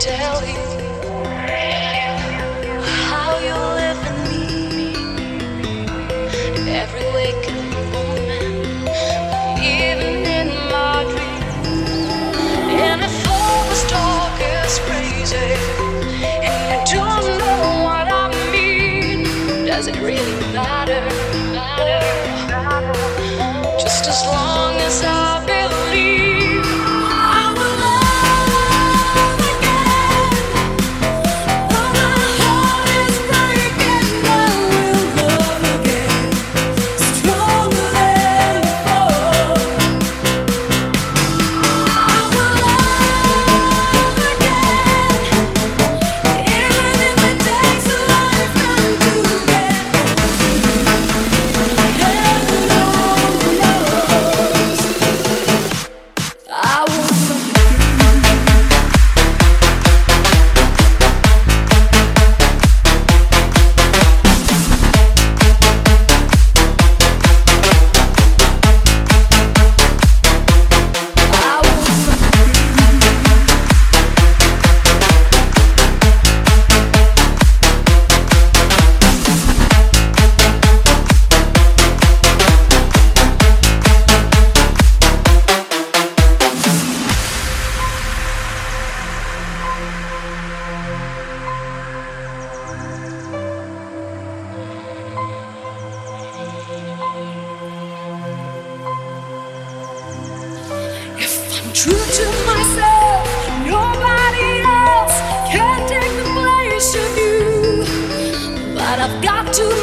tell you how you live in me every waking moment, even in my dreams. And if all this talk is crazy, and you don't know what I mean, does it really matter? I'm true to myself. Nobody else can take the place of you. But I've got to.